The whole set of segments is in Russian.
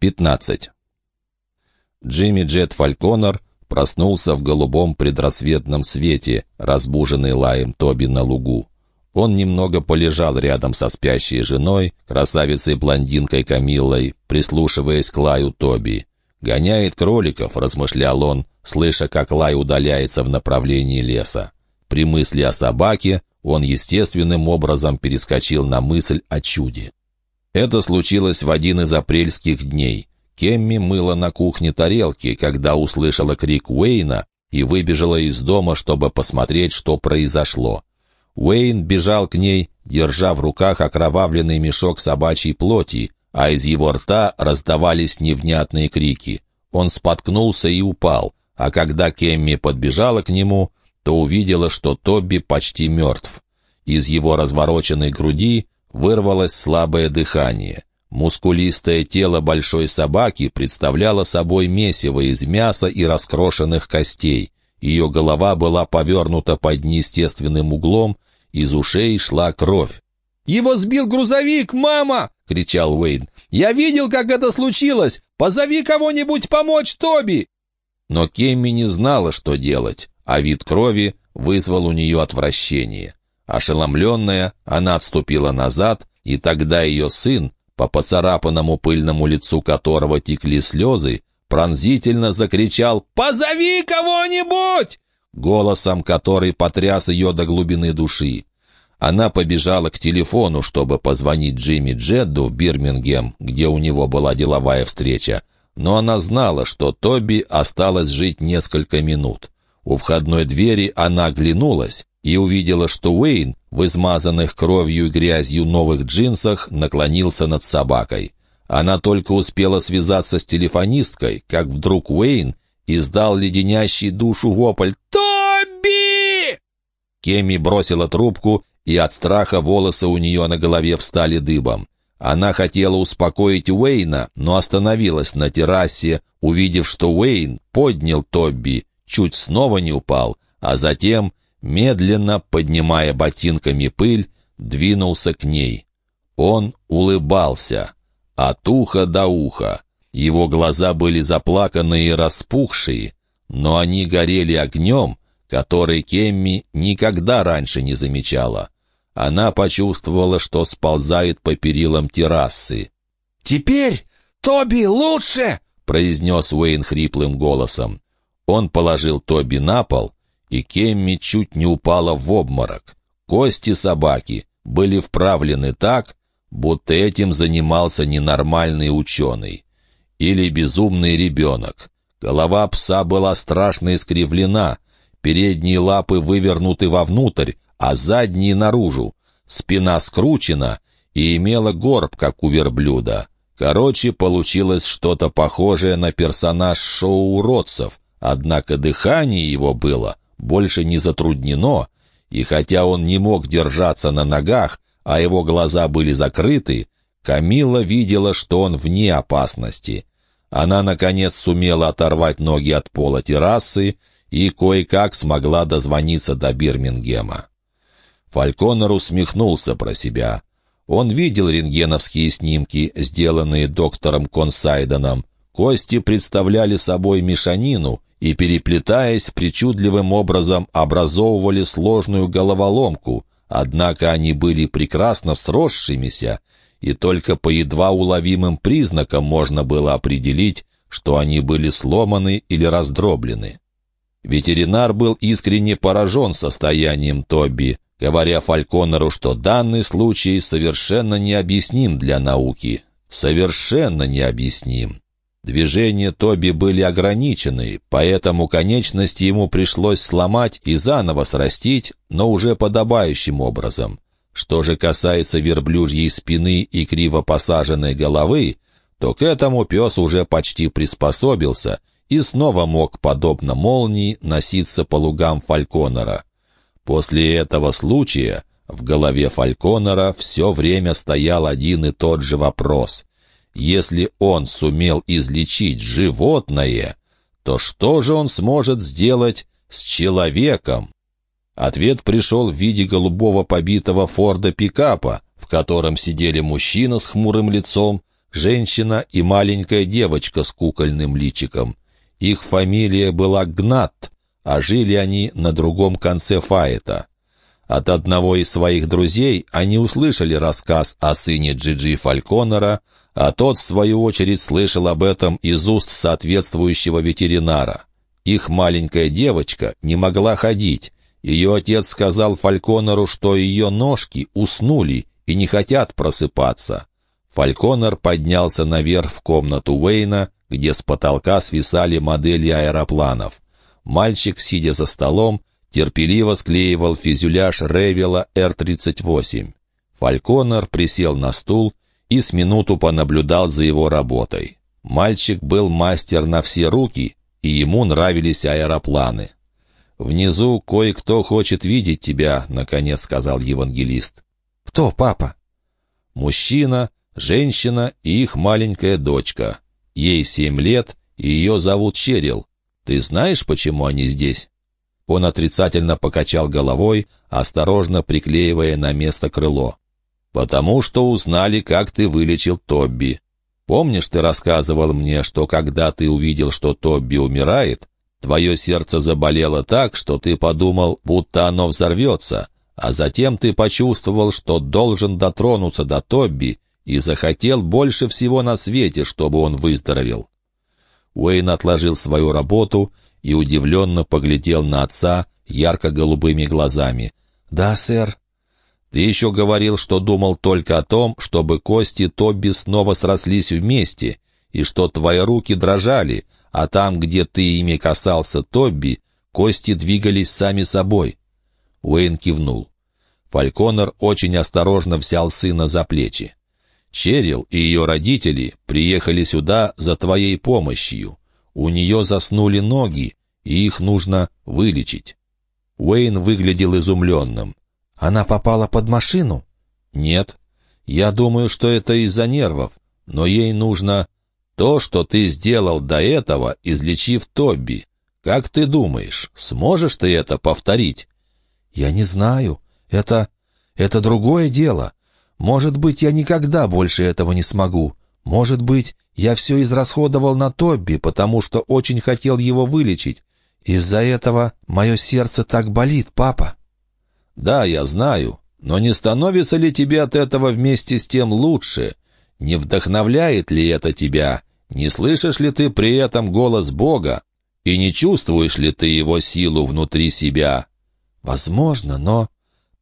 15. Джимми Джет Фальконор проснулся в голубом предрассветном свете, разбуженный лаем Тоби на лугу. Он немного полежал рядом со спящей женой, красавицей-блондинкой Камиллой, прислушиваясь к лаю Тоби. «Гоняет кроликов», — размышлял он, слыша, как лай удаляется в направлении леса. При мысли о собаке он естественным образом перескочил на мысль о чуде. Это случилось в один из апрельских дней. Кемми мыла на кухне тарелки, когда услышала крик Уэйна и выбежала из дома, чтобы посмотреть, что произошло. Уэйн бежал к ней, держа в руках окровавленный мешок собачьей плоти, а из его рта раздавались невнятные крики. Он споткнулся и упал, а когда Кемми подбежала к нему, то увидела, что Тобби почти мертв. Из его развороченной груди вырвалось слабое дыхание. Мускулистое тело большой собаки представляло собой месиво из мяса и раскрошенных костей. Ее голова была повернута под неестественным углом, из ушей шла кровь. «Его сбил грузовик, мама!» — кричал Уэйн. «Я видел, как это случилось! Позови кого-нибудь помочь Тоби!» Но Кемми не знала, что делать, а вид крови вызвал у нее отвращение. Ошеломленная, она отступила назад, и тогда ее сын, по поцарапанному пыльному лицу которого текли слезы, пронзительно закричал «Позови кого-нибудь!» голосом, который потряс ее до глубины души. Она побежала к телефону, чтобы позвонить Джимми Джедду в Бирмингем, где у него была деловая встреча, но она знала, что Тоби осталось жить несколько минут. У входной двери она оглянулась и увидела, что Уэйн в измазанных кровью и грязью новых джинсах наклонился над собакой. Она только успела связаться с телефонисткой, как вдруг Уэйн издал леденящий душу вопль «Тоби!». Кеми бросила трубку, и от страха волосы у нее на голове встали дыбом. Она хотела успокоить Уэйна, но остановилась на террасе, увидев, что Уэйн поднял Тобби, чуть снова не упал, а затем, медленно, поднимая ботинками пыль, двинулся к ней. Он улыбался, от уха до уха. Его глаза были заплаканные и распухшие, но они горели огнем, который Кемми никогда раньше не замечала. Она почувствовала, что сползает по перилам террасы. «Теперь Тоби лучше!» — произнес Уэйн хриплым голосом. Он положил Тоби на пол, и Кемми чуть не упала в обморок. Кости собаки были вправлены так, будто этим занимался ненормальный ученый или безумный ребенок. Голова пса была страшно искривлена, передние лапы вывернуты вовнутрь, а задние наружу. Спина скручена и имела горб, как у верблюда. Короче, получилось что-то похожее на персонаж шоу уродцев, однако дыхание его было больше не затруднено, и хотя он не мог держаться на ногах, а его глаза были закрыты, Камила видела, что он вне опасности. Она, наконец, сумела оторвать ноги от пола террасы и кое-как смогла дозвониться до Бирмингема. Фальконер усмехнулся про себя. Он видел рентгеновские снимки, сделанные доктором Консайденом. Кости представляли собой мешанину и, переплетаясь причудливым образом, образовывали сложную головоломку, однако они были прекрасно сросшимися, и только по едва уловимым признакам можно было определить, что они были сломаны или раздроблены. Ветеринар был искренне поражен состоянием Тоби, говоря Фальконеру, что данный случай совершенно необъясним для науки. Совершенно необъясним. Движения Тоби были ограничены, поэтому конечности ему пришлось сломать и заново срастить, но уже подобающим образом. Что же касается верблюжьей спины и криво посаженной головы, то к этому пес уже почти приспособился и снова мог, подобно молнии, носиться по лугам Фальконера. После этого случая в голове Фальконера все время стоял один и тот же вопрос. Если он сумел излечить животное, то что же он сможет сделать с человеком? Ответ пришел в виде голубого побитого Форда пикапа, в котором сидели мужчина с хмурым лицом, женщина и маленькая девочка с кукольным личиком. Их фамилия была Гнат, а жили они на другом конце Фаэта. От одного из своих друзей они услышали рассказ о сыне Джиджи Фальконера, а тот, в свою очередь, слышал об этом из уст соответствующего ветеринара. Их маленькая девочка не могла ходить. Ее отец сказал Фальконеру, что ее ножки уснули и не хотят просыпаться. Фальконер поднялся наверх в комнату Уэйна, где с потолка свисали модели аэропланов. Мальчик, сидя за столом, терпеливо склеивал фюзеляж Ревела Р-38. Фальконер присел на стул и с минуту понаблюдал за его работой. Мальчик был мастер на все руки, и ему нравились аэропланы. «Внизу кое-кто хочет видеть тебя», — наконец сказал евангелист. «Кто, папа?» «Мужчина, женщина и их маленькая дочка. Ей семь лет, и ее зовут Черил. Ты знаешь, почему они здесь?» Он отрицательно покачал головой, осторожно приклеивая на место крыло. «Потому что узнали, как ты вылечил Тобби. Помнишь, ты рассказывал мне, что когда ты увидел, что Тобби умирает, твое сердце заболело так, что ты подумал, будто оно взорвется, а затем ты почувствовал, что должен дотронуться до Тобби и захотел больше всего на свете, чтобы он выздоровел». Уэйн отложил свою работу и удивленно поглядел на отца ярко-голубыми глазами. «Да, сэр». «Ты еще говорил, что думал только о том, чтобы кости Тобби снова срослись вместе, и что твои руки дрожали, а там, где ты ими касался Тобби, кости двигались сами собой». Уэйн кивнул. Фальконер очень осторожно взял сына за плечи. «Черил и ее родители приехали сюда за твоей помощью. У нее заснули ноги, и их нужно вылечить. Уэйн выглядел изумленным. «Она попала под машину?» «Нет. Я думаю, что это из-за нервов, но ей нужно то, что ты сделал до этого, излечив Тобби. Как ты думаешь, сможешь ты это повторить?» «Я не знаю. Это... это другое дело. Может быть, я никогда больше этого не смогу. Может быть, я все израсходовал на Тобби, потому что очень хотел его вылечить. Из-за этого мое сердце так болит, папа. Да, я знаю. Но не становится ли тебе от этого вместе с тем лучше? Не вдохновляет ли это тебя? Не слышишь ли ты при этом голос Бога? И не чувствуешь ли ты его силу внутри себя? Возможно, но...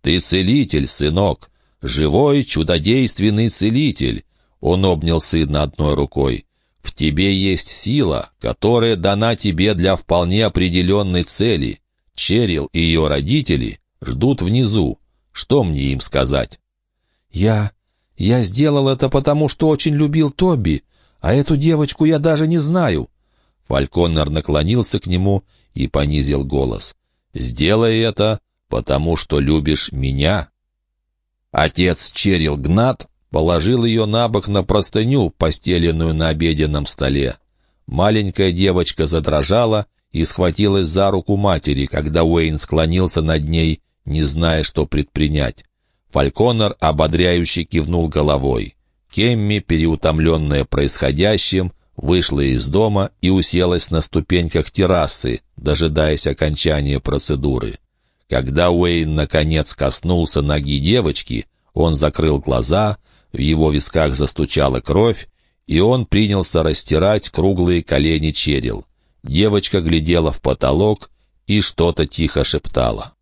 Ты целитель, сынок. Живой, чудодейственный целитель. Он обнял сына одной рукой. «В тебе есть сила, которая дана тебе для вполне определенной цели. Черил и ее родители ждут внизу. Что мне им сказать?» «Я... я сделал это потому, что очень любил Тоби, а эту девочку я даже не знаю». Фальконнер наклонился к нему и понизил голос. «Сделай это, потому что любишь меня». Отец Черил Гнат положил ее на бок на простыню, постеленную на обеденном столе. Маленькая девочка задрожала и схватилась за руку матери, когда Уэйн склонился над ней, не зная, что предпринять. Фальконер ободряюще кивнул головой. Кемми, переутомленная происходящим, вышла из дома и уселась на ступеньках террасы, дожидаясь окончания процедуры. Когда Уэйн наконец коснулся ноги девочки, он закрыл глаза, в его висках застучала кровь, и он принялся растирать круглые колени черил. Девочка глядела в потолок и что-то тихо шептала.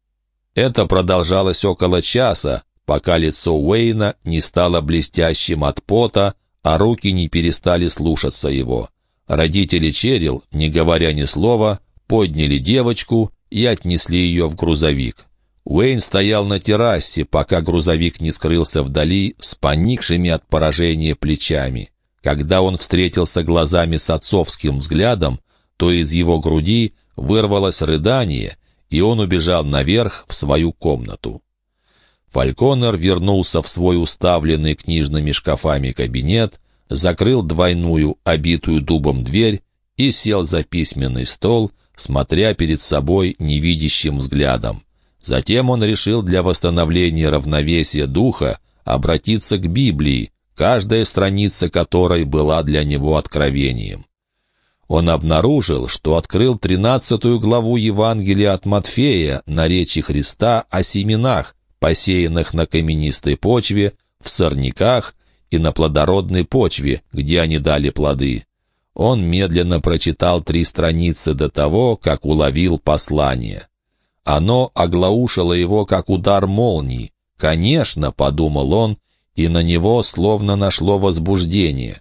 Это продолжалось около часа, пока лицо Уэйна не стало блестящим от пота, а руки не перестали слушаться его. Родители Черил, не говоря ни слова, подняли девочку и отнесли ее в грузовик. Уэйн стоял на террасе, пока грузовик не скрылся вдали с поникшими от поражения плечами. Когда он встретился глазами с отцовским взглядом, то из его груди вырвалось рыдание, и он убежал наверх в свою комнату. Фальконер вернулся в свой уставленный книжными шкафами кабинет, закрыл двойную, обитую дубом дверь и сел за письменный стол, смотря перед собой невидящим взглядом. Затем он решил для восстановления равновесия духа обратиться к Библии, каждая страница которой была для него откровением. Он обнаружил, что открыл тринадцатую главу Евангелия от Матфея на речи Христа о семенах, посеянных на каменистой почве, в сорняках и на плодородной почве, где они дали плоды. Он медленно прочитал три страницы до того, как уловил послание. Оно оглаушило его, как удар молнии. «Конечно», — подумал он, и на него словно нашло возбуждение.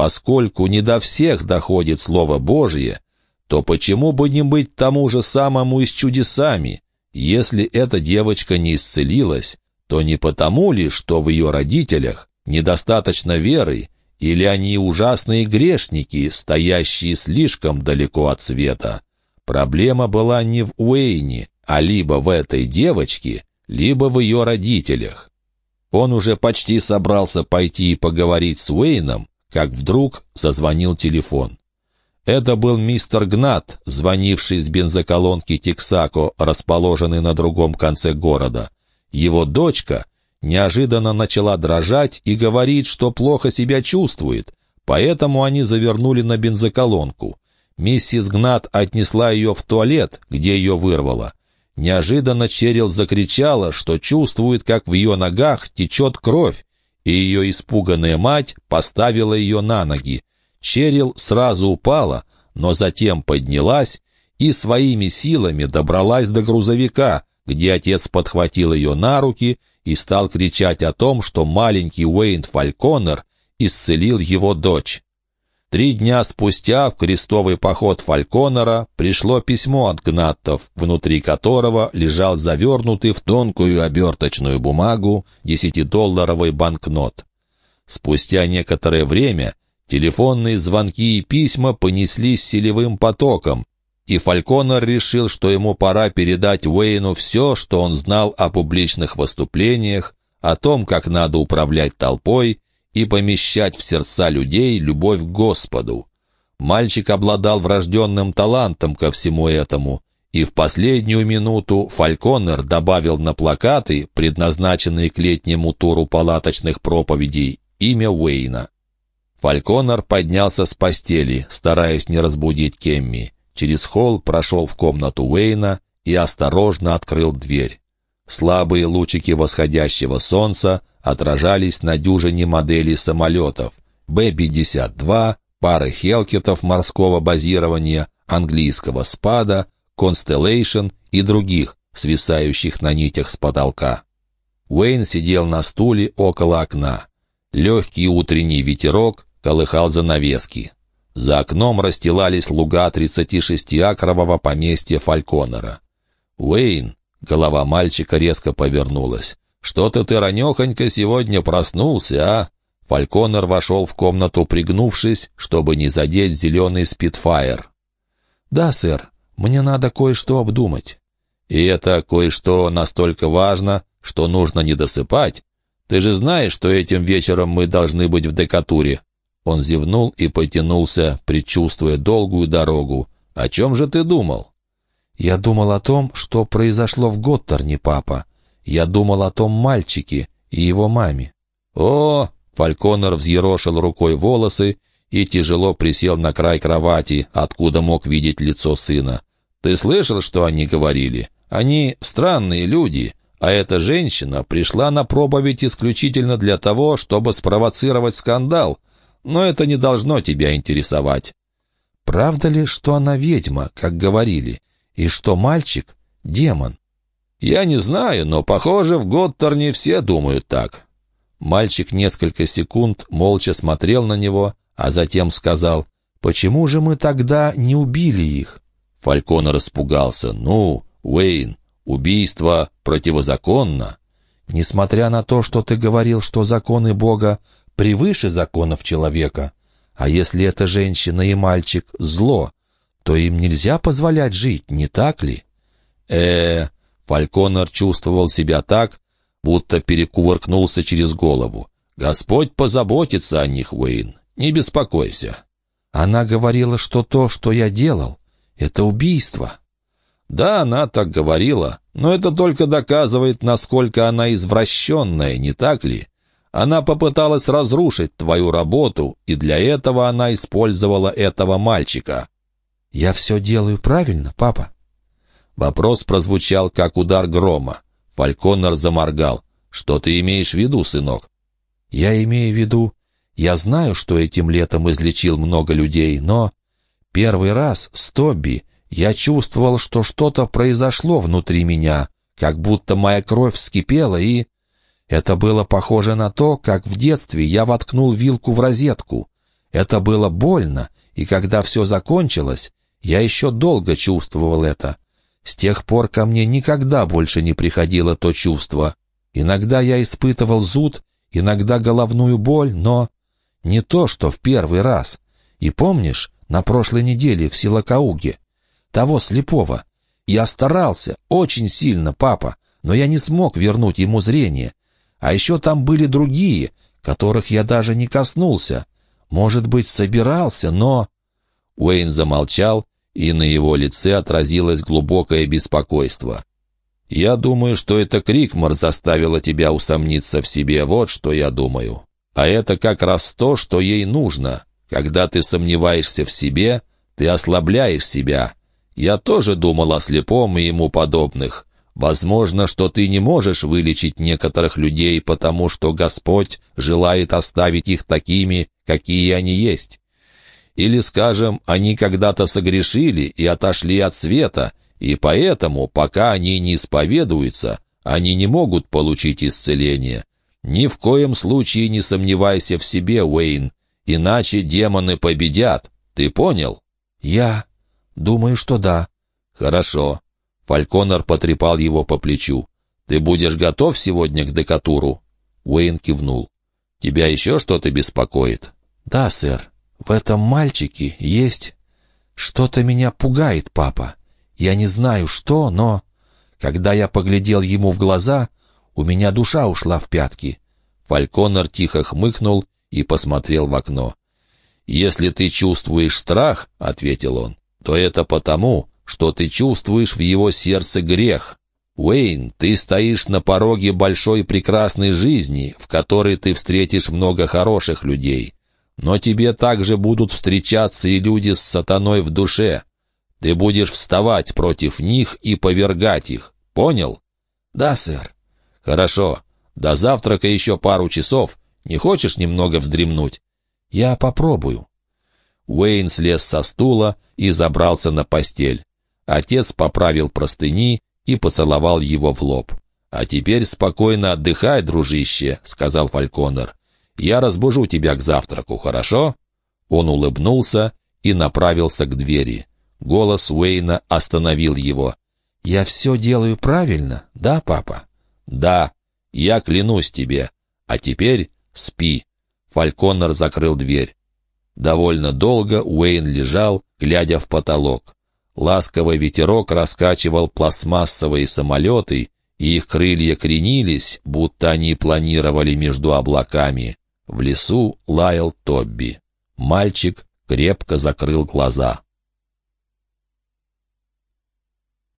Поскольку не до всех доходит Слово Божье, то почему бы не быть тому же самому и с чудесами? Если эта девочка не исцелилась, то не потому ли, что в ее родителях недостаточно веры, или они ужасные грешники, стоящие слишком далеко от света. Проблема была не в Уэйне, а либо в этой девочке, либо в ее родителях. Он уже почти собрался пойти и поговорить с Уэйном, как вдруг зазвонил телефон. Это был мистер Гнат, звонивший с бензоколонки Тексако, расположенной на другом конце города. Его дочка неожиданно начала дрожать и говорить, что плохо себя чувствует, поэтому они завернули на бензоколонку. Миссис Гнат отнесла ее в туалет, где ее вырвало. Неожиданно Черил закричала, что чувствует, как в ее ногах течет кровь, и ее испуганная мать поставила ее на ноги. Черил сразу упала, но затем поднялась и своими силами добралась до грузовика, где отец подхватил ее на руки и стал кричать о том, что маленький Уэйн Фальконер исцелил его дочь. Три дня спустя в крестовый поход Фальконера пришло письмо от Гнаттов, внутри которого лежал завернутый в тонкую оберточную бумагу десятидолларовый банкнот. Спустя некоторое время телефонные звонки и письма понеслись селевым потоком, и Фальконер решил, что ему пора передать Уэйну все, что он знал о публичных выступлениях, о том, как надо управлять толпой и помещать в сердца людей любовь к Господу. Мальчик обладал врожденным талантом ко всему этому, и в последнюю минуту Фальконер добавил на плакаты, предназначенные к летнему туру палаточных проповедей, имя Уэйна. Фальконер поднялся с постели, стараясь не разбудить Кемми. Через холл прошел в комнату Уэйна и осторожно открыл дверь. Слабые лучики восходящего солнца отражались на дюжине моделей самолетов Б-52, пары хелкетов морского базирования, английского спада, Constellation и других, свисающих на нитях с потолка. Уэйн сидел на стуле около окна. Легкий утренний ветерок колыхал занавески. За окном расстилались луга 36-акрового поместья Фальконера. «Уэйн!» — голова мальчика резко повернулась. «Что-то ты ранехонько сегодня проснулся, а?» Фальконер вошел в комнату, пригнувшись, чтобы не задеть зеленый спидфайр. «Да, сэр, мне надо кое-что обдумать». «И это кое-что настолько важно, что нужно не досыпать? Ты же знаешь, что этим вечером мы должны быть в декатуре?» Он зевнул и потянулся, предчувствуя долгую дорогу. «О чем же ты думал?» «Я думал о том, что произошло в Готтерне, папа. Я думал о том мальчике и его маме». «О!» — Фальконер взъерошил рукой волосы и тяжело присел на край кровати, откуда мог видеть лицо сына. «Ты слышал, что они говорили? Они странные люди, а эта женщина пришла на проповедь исключительно для того, чтобы спровоцировать скандал, но это не должно тебя интересовать». «Правда ли, что она ведьма, как говорили, и что мальчик — демон?» «Я не знаю, но, похоже, в Готтерне все думают так». Мальчик несколько секунд молча смотрел на него, а затем сказал, «Почему же мы тогда не убили их?» Фалькон распугался. «Ну, Уэйн, убийство противозаконно». «Несмотря на то, что ты говорил, что законы Бога превыше законов человека. А если эта женщина и мальчик — зло, то им нельзя позволять жить, не так ли? э, -э Фальконер чувствовал себя так, будто перекувыркнулся через голову. «Господь позаботится о них, Уэйн, не беспокойся». Она говорила, что то, что я делал, — это убийство. Да, она так говорила, но это только доказывает, насколько она извращенная, не так ли? Она попыталась разрушить твою работу, и для этого она использовала этого мальчика». «Я все делаю правильно, папа?» Вопрос прозвучал, как удар грома. Фальконнер заморгал. «Что ты имеешь в виду, сынок?» «Я имею в виду, я знаю, что этим летом излечил много людей, но первый раз с Тобби я чувствовал, что что-то произошло внутри меня, как будто моя кровь вскипела и...» Это было похоже на то, как в детстве я воткнул вилку в розетку. Это было больно, и когда все закончилось, я еще долго чувствовал это. С тех пор ко мне никогда больше не приходило то чувство. Иногда я испытывал зуд, иногда головную боль, но не то, что в первый раз. И помнишь, на прошлой неделе в Силакауге? Того слепого. Я старался, очень сильно, папа, но я не смог вернуть ему зрение. А еще там были другие, которых я даже не коснулся. Может быть, собирался, но...» Уэйн замолчал, и на его лице отразилось глубокое беспокойство. «Я думаю, что это Крикмар заставила тебя усомниться в себе, вот что я думаю. А это как раз то, что ей нужно. Когда ты сомневаешься в себе, ты ослабляешь себя. Я тоже думал о слепом и ему подобных. Возможно, что ты не можешь вылечить некоторых людей, потому что Господь желает оставить их такими, какие они есть. Или, скажем, они когда-то согрешили и отошли от света, и поэтому, пока они не исповедуются, они не могут получить исцеление. Ни в коем случае не сомневайся в себе, Уэйн, иначе демоны победят. Ты понял? Я думаю, что да. Хорошо. Фальконор потрепал его по плечу. «Ты будешь готов сегодня к декатуру?» Уэйн кивнул. «Тебя еще что-то беспокоит?» «Да, сэр. В этом мальчике есть... Что-то меня пугает, папа. Я не знаю, что, но... Когда я поглядел ему в глаза, у меня душа ушла в пятки». Фальконор тихо хмыкнул и посмотрел в окно. «Если ты чувствуешь страх, — ответил он, — то это потому, что ты чувствуешь в его сердце грех. Уэйн, ты стоишь на пороге большой прекрасной жизни, в которой ты встретишь много хороших людей. Но тебе также будут встречаться и люди с сатаной в душе. Ты будешь вставать против них и повергать их. Понял? Да, сэр. Хорошо. До завтрака еще пару часов. Не хочешь немного вздремнуть? Я попробую. Уэйн слез со стула и забрался на постель. Отец поправил простыни и поцеловал его в лоб. «А теперь спокойно отдыхай, дружище», — сказал Фальконер. «Я разбужу тебя к завтраку, хорошо?» Он улыбнулся и направился к двери. Голос Уэйна остановил его. «Я все делаю правильно, да, папа?» «Да, я клянусь тебе. А теперь спи». Фальконер закрыл дверь. Довольно долго Уэйн лежал, глядя в потолок. Ласковый ветерок раскачивал пластмассовые самолеты, и их крылья кренились, будто они планировали между облаками. В лесу лаял Тобби. Мальчик крепко закрыл глаза.